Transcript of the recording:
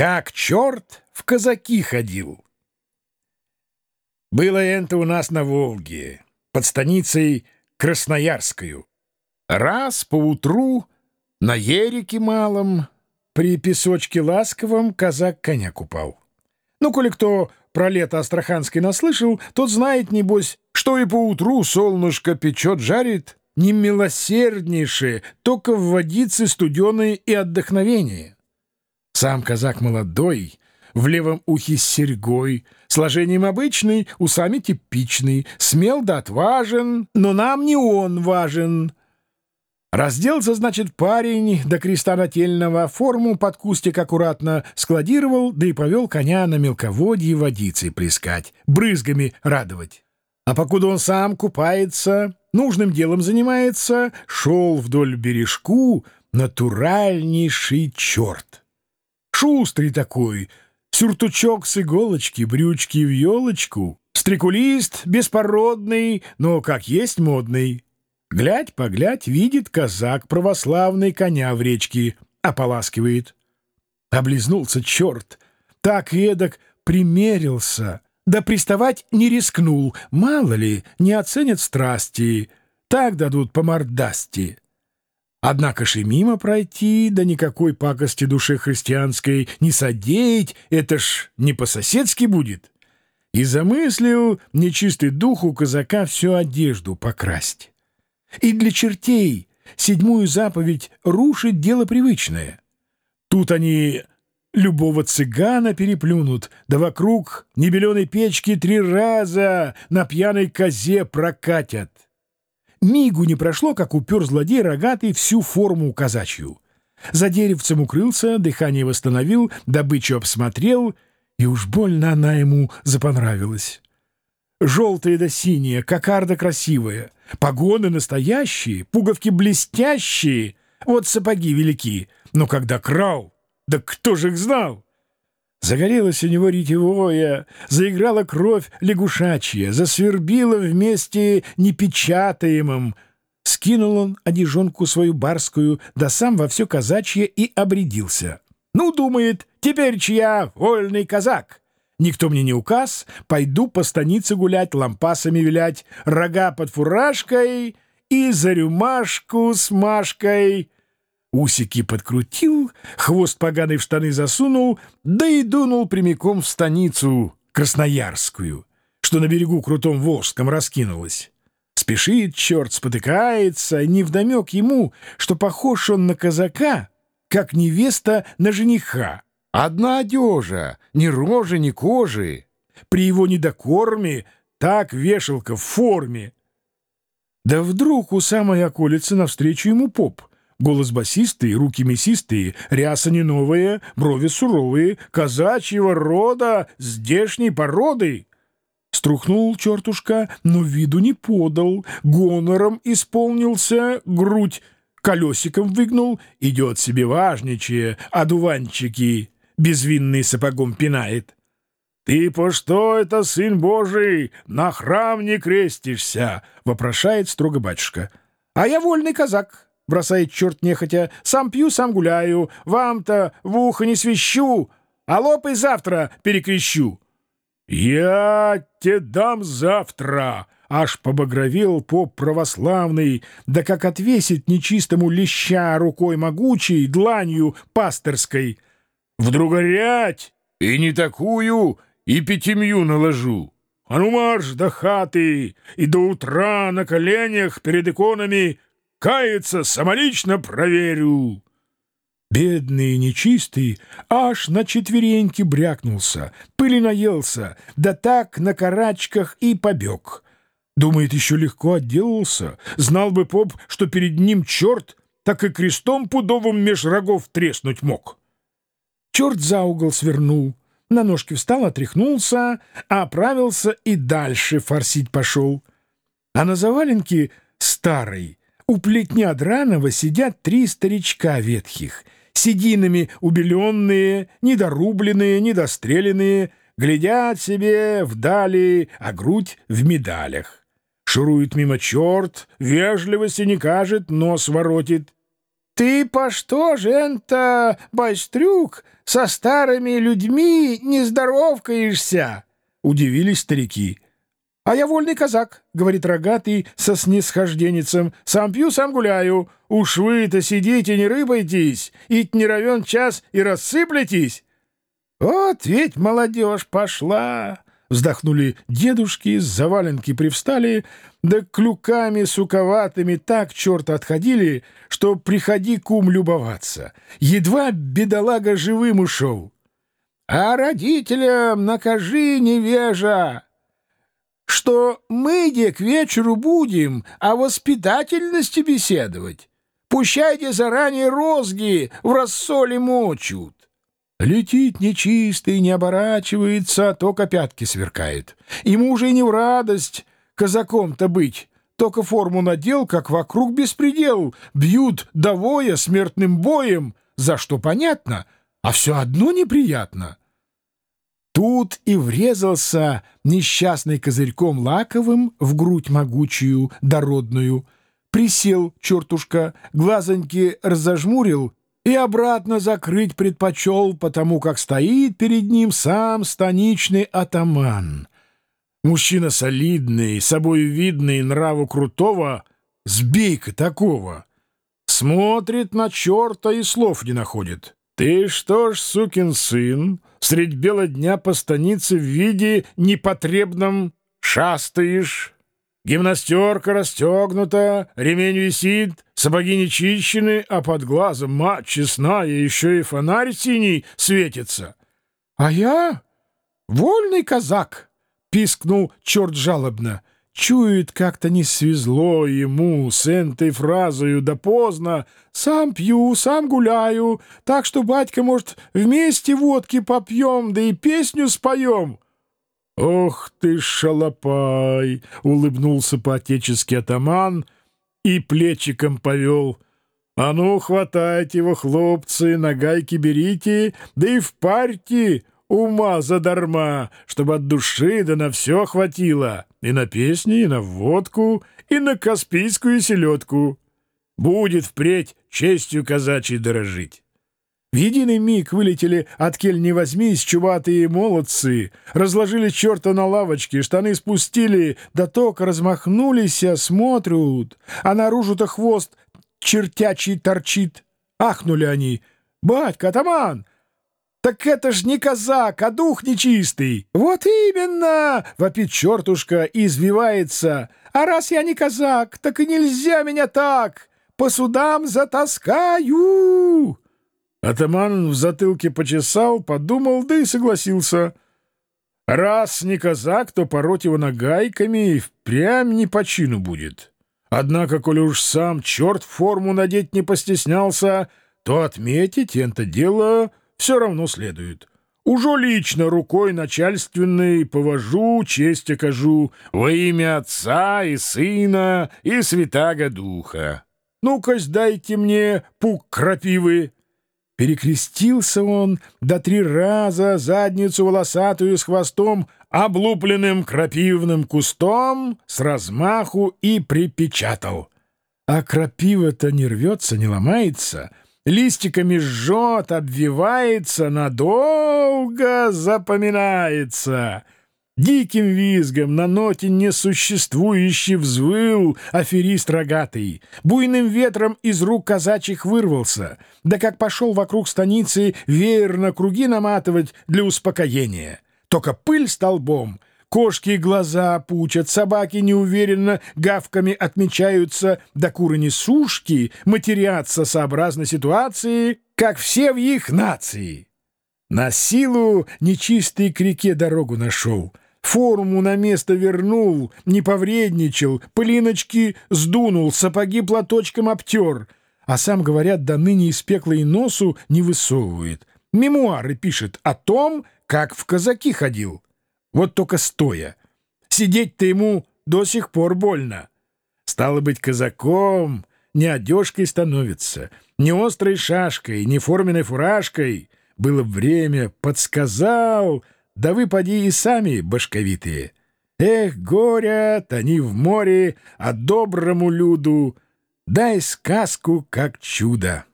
Как черт в казаки ходил. Было это у нас на Волге, под станицей Красноярскую. Раз поутру на ереке малом при песочке ласковом казак коня купал. Ну, коли кто про лето Астраханской наслышал, тот знает, небось, что и поутру солнышко печет, жарит, не милосерднейшее, только в водице студеное и отдохновение. Сам казак молодой, в левом ухе с серьгой, сложением обычный, усами типичный, смел да отважен, но нам не он важен. Разделся, значит, парень до креста нательного, форму под кустик аккуратно складировал, да и повел коня на мелководье водицей плескать, брызгами радовать. А покуда он сам купается, нужным делом занимается, шел вдоль бережку натуральнейший черт. Шустрый такой, сюртучок с иголочки, брючки в елочку, стрекулист беспородный, но как есть модный. Глядь, поглядь, видит казак православный коня в речке, ополаскивает. Облизнулся черт, так эдак примерился, да приставать не рискнул, мало ли, не оценят страсти, так дадут по мордасти. Однако ж и мимо пройти, да никакой пакости душе христианской не содеять, это ж не по-соседски будет. И замыслил нечистый дух у казака всю одежду покрасть. И для чертей седьмую заповедь рушит дело привычное. Тут они любого цыгана переплюнут, да вокруг небеленой печки три раза на пьяной козе прокатят. Мигу не прошло, как упер злодей рогатый всю форму казачью. За деревцем укрылся, дыхание восстановил, добычу обсмотрел, и уж больно она ему запонравилась. Желтая да синяя, кокарда красивая, погоны настоящие, пуговки блестящие, вот сапоги велики, но когда крал, да кто же их знал? Загорелось у него ретевое, заиграла кровь лягушачья, засвербила вместе непечатаемым. Скинул он одежонку свою барскую, да сам во все казачье и обрядился. Ну, думает, теперь чья вольный казак. Никто мне не указ, пойду по станице гулять, лампасами вилять, рога под фуражкой и за рюмашку с Машкой. Усики подкрутил, хвост поганый в штаны засунул, да и дунул прямиком в станицу Красноярскую, что на берегу крутом Волжском раскинулась. Спешит черт, спотыкается, невдомек ему, что похож он на казака, как невеста на жениха. Одна одежа, ни рожи, ни кожи. При его недокорме так вешалка в форме. Да вдруг у самой околицы навстречу ему поп — Голос басистый, руки мясистые, ряса не новая, брови суровые, казачьего рода, здешней породы. Струхнул чертушка, но виду не подал, гонором исполнился, грудь колесиком выгнул, идет себе важничая, одуванчики безвинный сапогом пинает. «Ты по что это, сын Божий, на храм не крестишься?» — вопрошает строго батюшка. «А я вольный казак» бросает черт нехотя. «Сам пью, сам гуляю. Вам-то в ухо не свищу, а лопай завтра перекрещу». «Я тебе дам завтра!» Аж побагровел поп православный, да как отвесит нечистому леща рукой могучей, дланью пасторской. «Вдруг горять! И не такую, и пятимью наложу!» А ну марш до хаты и до утра на коленях перед иконами Каяться самолично проверю. Бедный и нечистый аж на четвереньки брякнулся, пыли наелся, да так на карачках и побег. Думает, еще легко отделался. Знал бы поп, что перед ним черт, так и крестом пудовым меж рогов треснуть мог. Черт за угол свернул, на ножки встал, отряхнулся, оправился и дальше форсить пошел. А на заваленке старой у плетня драного сидят три старичка ветхих, сединами убеленные, недорубленные, недостреленные, глядят себе вдали, а грудь в медалях. Шурует мимо черт, вежливости не кажет, нос воротит. Ты по что же это, байстрюк, со старыми людьми не здоровкаешься? Удивились старики. «А я вольный казак», — говорит рогатый со снисхожденницем. «Сам пью, сам гуляю. Уж вы-то сидите, не рыбайтесь, ить не равен час и рассыплетесь». «Вот ведь молодежь пошла!» Вздохнули дедушки, заваленки привстали, да клюками суковатыми так черт отходили, что приходи кум любоваться. Едва бедолага живым ушел. «А родителям накажи, невежа!» Что мы, де, к вечеру будем о воспитательности беседовать. Пущайте заранее розги в рассоле мочут. Летит нечистый, не оборачивается, а только пятки сверкает. Ему уже не в радость казаком-то быть. Только форму надел, как вокруг беспредел. Бьют довоя смертным боем, за что понятно, а все одно неприятно. Тут и врезался несчастный козырьком лаковым в грудь могучую, дородную. Присел чертушка, глазоньки разожмурил и обратно закрыть предпочел, потому как стоит перед ним сам станичный атаман. Мужчина солидный, собою видный, нраву крутого, сбейка такого. Смотрит на черта и слов не находит. «Ты что ж, сукин сын, средь бела дня по станице в виде непотребном шастаешь?» Гимнастерка расстегнута, ремень висит, сапоги не чищены, а под глазом мать честная, еще и фонарь синий светится. — А я вольный казак, — пискнул черт жалобно. Чует, как-то не свезло ему с этой фразою, да поздно. Сам пью, сам гуляю, так что, батька, может, вместе водки попьем, да и песню споем. «Ох ты, шалопай!» — улыбнулся по-отечески атаман и плечиком повел. «А ну, хватайте его, хлопцы, на гайки берите, да и впарьте ума задарма, чтобы от души да на все хватило, и на песни, и на водку, и на каспийскую селедку. Будет впредь честью казачьей дорожить». В единый миг вылетели от кель не возьмись чуватые молодцы, разложили черта на лавочке, штаны спустили, да только размахнулись, а смотрят, а наружу-то хвост чертячий торчит. Ахнули они. «Батька, атаман! Так это ж не казак, а дух нечистый!» «Вот именно!» — вопит чертушка и извивается. «А раз я не казак, так и нельзя меня так! По судам затаскаю!» Атаман в затылке почесал, подумал, да и согласился. Раз не казак, то пороть его нагайками и впрямь не по чину будет. Однако, коли уж сам черт форму надеть не постеснялся, то отметить это дело все равно следует. Уже лично рукой начальственной повожу, честь окажу во имя Отца и Сына и Святаго Духа. Ну-ка, дайте мне пук крапивы. Перекрестился он до три раза задницу волосатую с хвостом, облупленным крапивным кустом с размаху и припечатал. А крапива-то не рвется, не ломается, листиками жжет, обвивается, надолго запоминается — Диким визгом на ноте несуществующий взвыл аферист рогатый. Буйным ветром из рук казачьих вырвался, да как пошел вокруг станицы веер на круги наматывать для успокоения. Только пыль столбом, кошки глаза пучат, собаки неуверенно гавками отмечаются, да куры-несушки матерятся сообразно ситуации, как все в их нации. На силу нечистый к реке дорогу нашел — форму на место вернул, не повредничал, пылиночки сдунул, сапоги платочком обтер, а сам, говорят, до ныне из пекла и носу не высовывает. Мемуары пишет о том, как в казаки ходил. Вот только стоя. Сидеть-то ему до сих пор больно. Стало быть, казаком не одежкой становится, не острой шашкой, не форменной фуражкой. Было время, подсказал — да вы поди и сами башковитые. Эх, горя, тони в море, а доброму люду дай сказку как чудо.